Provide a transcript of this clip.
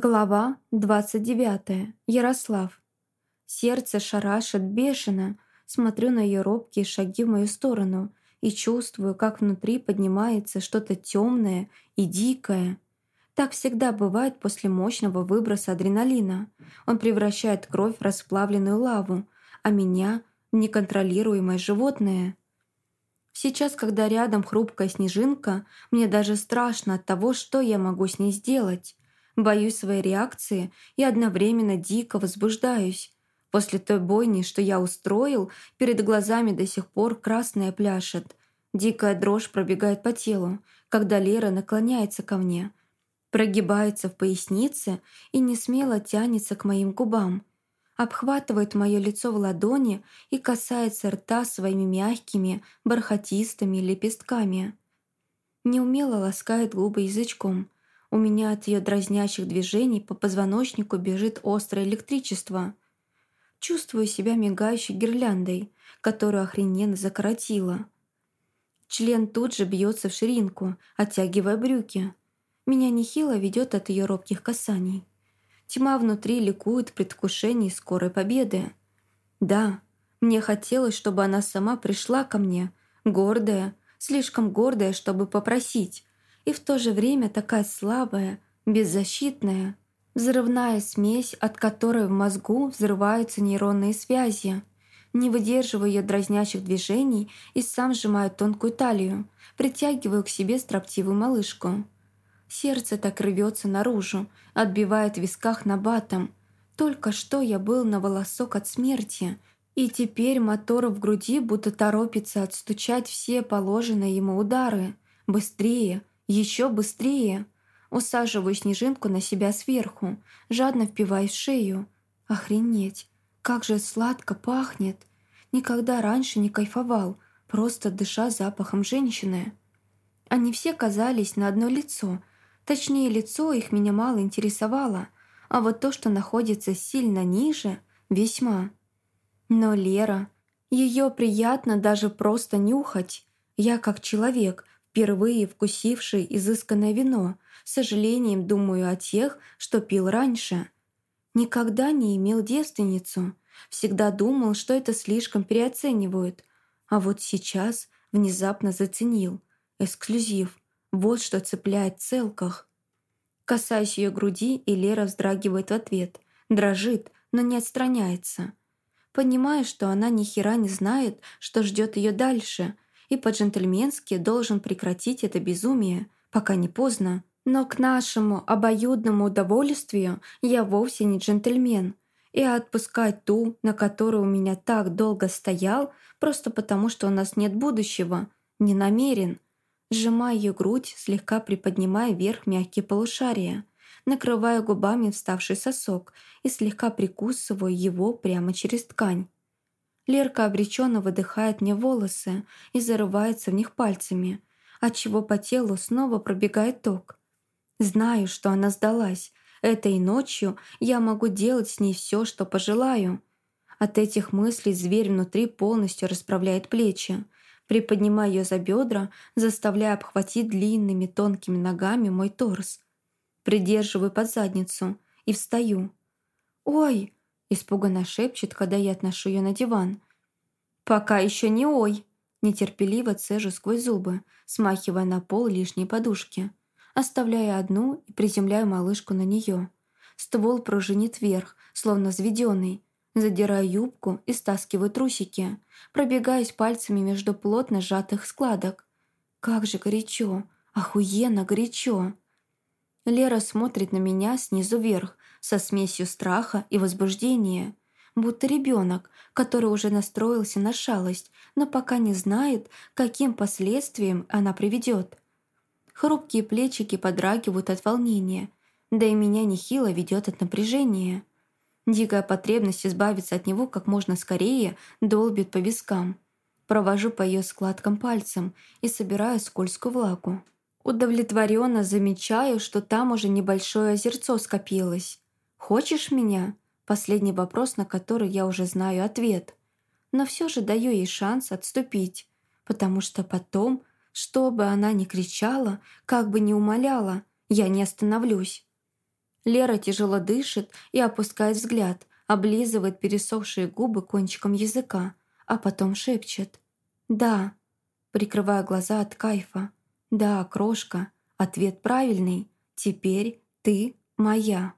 Глава 29. Ярослав. Сердце шарашит бешено. Смотрю на ее робкие шаги в мою сторону и чувствую, как внутри поднимается что-то темное и дикое. Так всегда бывает после мощного выброса адреналина. Он превращает кровь в расплавленную лаву, а меня — в неконтролируемое животное. Сейчас, когда рядом хрупкая снежинка, мне даже страшно от того, что я могу с ней сделать. Боюсь своей реакции и одновременно дико возбуждаюсь. После той бойни, что я устроил, перед глазами до сих пор красная пляшет. Дикая дрожь пробегает по телу, когда Лера наклоняется ко мне. Прогибается в пояснице и не смело тянется к моим губам. Обхватывает мое лицо в ладони и касается рта своими мягкими, бархатистыми лепестками. Неумело ласкает губы язычком – у меня от ее дразнящих движений по позвоночнику бежит острое электричество. Чувствую себя мигающей гирляндой, которую охрененно закоротила. Член тут же бьется в ширинку, оттягивая брюки. Меня нехило ведет от ее робких касаний. Тьма внутри ликует в скорой победы. Да, мне хотелось, чтобы она сама пришла ко мне, гордая, слишком гордая, чтобы попросить, и в то же время такая слабая, беззащитная, взрывная смесь, от которой в мозгу взрываются нейронные связи. Не выдерживаю ее дразнящих движений и сам сжимаю тонкую талию, притягиваю к себе строптивую малышку. Сердце так рвется наружу, отбивает в висках набатом. Только что я был на волосок от смерти, и теперь мотор в груди будто торопится отстучать все положенные ему удары. Быстрее, еще быстрее. Усаживаю снежинку на себя сверху, жадно впиваюсь в шею. Охренеть, как же сладко пахнет. Никогда раньше не кайфовал, просто дыша запахом женщины. Они все казались на одно лицо. Точнее, лицо их меня мало интересовало, а вот то, что находится сильно ниже, весьма. Но Лера, ее приятно даже просто нюхать. Я как человек — впервые вкусивший изысканное вино, с сожалением думаю о тех, что пил раньше. Никогда не имел девственницу, всегда думал, что это слишком переоценивают, а вот сейчас внезапно заценил. Эксклюзив. Вот что цепляет в целках. Касаюсь ее груди, и Лера вздрагивает в ответ. Дрожит, но не отстраняется. Понимаю, что она ни хера не знает, что ждет ее дальше — и по-джентльменски должен прекратить это безумие, пока не поздно. Но к нашему обоюдному удовольствию я вовсе не джентльмен, и отпускать ту, на которую у меня так долго стоял, просто потому что у нас нет будущего, не намерен. Сжимая ее грудь, слегка приподнимая вверх мягкие полушария, накрывая губами вставший сосок и слегка прикусываю его прямо через ткань. Лерка обреченно выдыхает мне волосы и зарывается в них пальцами, отчего по телу снова пробегает ток. Знаю, что она сдалась. Этой ночью я могу делать с ней все, что пожелаю. От этих мыслей зверь внутри полностью расправляет плечи, приподнимая ее за бедра, заставляя обхватить длинными тонкими ногами мой торс. Придерживаю под задницу и встаю. «Ой!» Испуганно шепчет, когда я отношу ее на диван. «Пока еще не ой!» Нетерпеливо цежу сквозь зубы, смахивая на пол лишние подушки. Оставляя одну и приземляю малышку на нее. Ствол пружинит вверх, словно взведенный. Задираю юбку и стаскиваю трусики, пробегаясь пальцами между плотно сжатых складок. Как же горячо! Охуенно горячо! Лера смотрит на меня снизу вверх, со смесью страха и возбуждения, будто ребенок, который уже настроился на шалость, но пока не знает, каким последствиям она приведет. Хрупкие плечики подрагивают от волнения, да и меня нехило ведет от напряжения. Дикая потребность избавиться от него как можно скорее долбит по вискам. Провожу по ее складкам пальцем и собираю скользкую влагу. Удовлетворенно замечаю, что там уже небольшое озерцо скопилось. «Хочешь меня?» Последний вопрос, на который я уже знаю ответ. Но все же даю ей шанс отступить, потому что потом, что бы она ни кричала, как бы ни умоляла, я не остановлюсь. Лера тяжело дышит и опускает взгляд, облизывает пересохшие губы кончиком языка, а потом шепчет. «Да», прикрывая глаза от кайфа. «Да, крошка, ответ правильный. Теперь ты моя».